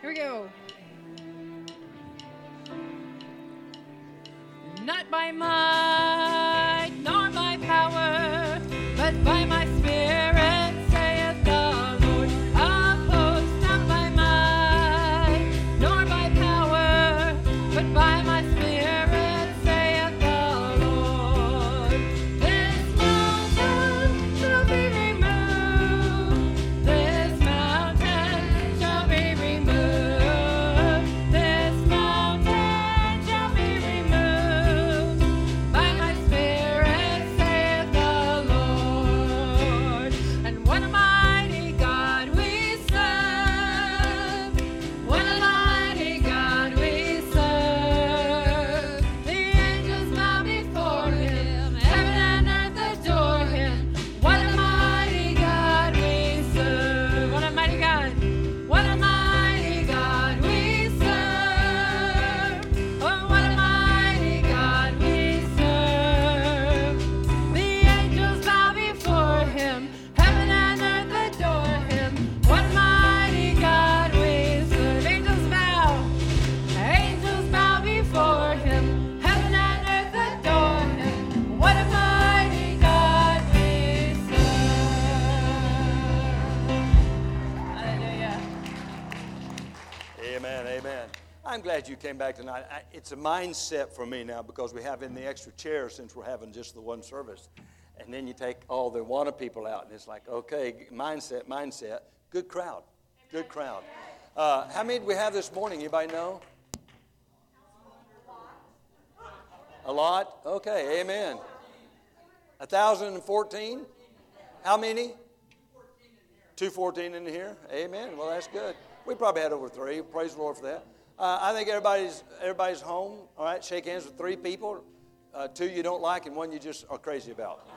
Here we go. Not by might, nor by power, but by I'm glad you came back tonight. I, it's a mindset for me now because we have in the extra chair since we're having just the one service. And then you take all the wanna people out, and it's like, okay, mindset, mindset. Good crowd. Good crowd. Uh, how many did we have this morning? Anybody know? A lot? Okay, amen. 1,014? How many? 214 in here. Amen. Well, that's good. We probably had over three. Praise the Lord for that. Uh, I think everybody's, everybody's home, all right? Shake hands with three people, uh, two you don't like, and one you just are crazy about.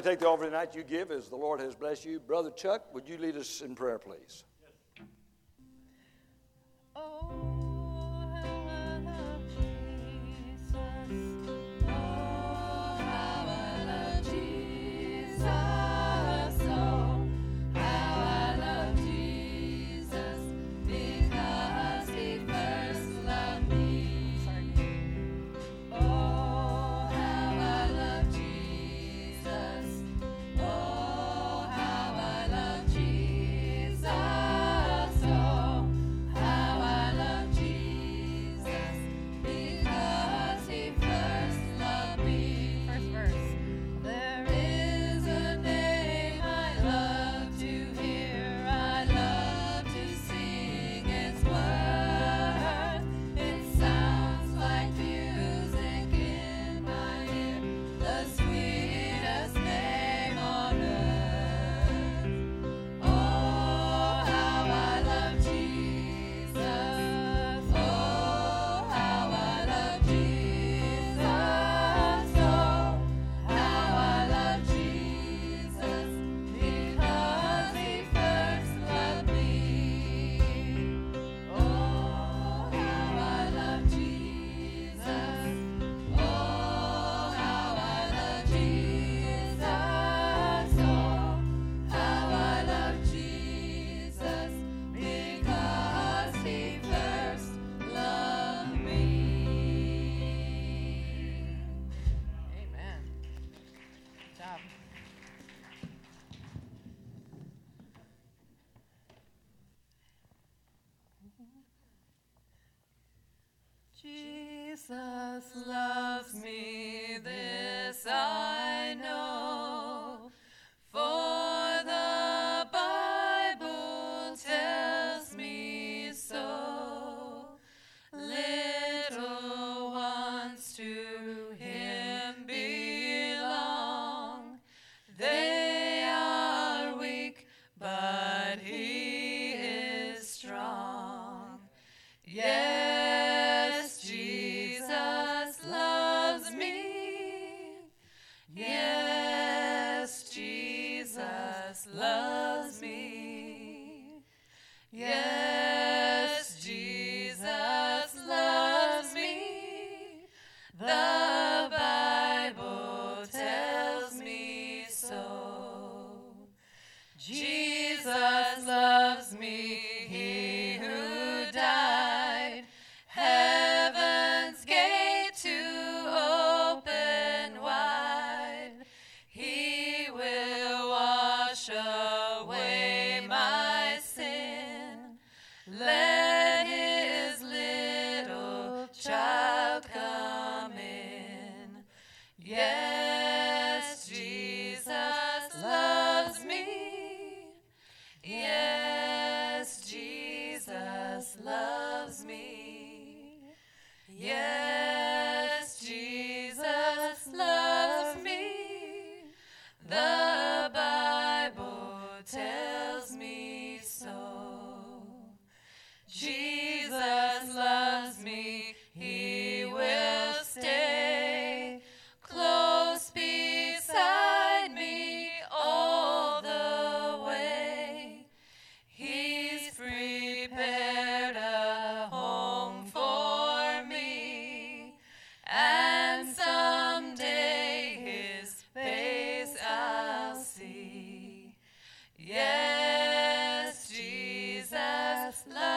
we take the offering tonight, you give as the Lord has blessed you. Brother Chuck, would you lead us in prayer, please? Jesus loves me, this I know. Let love.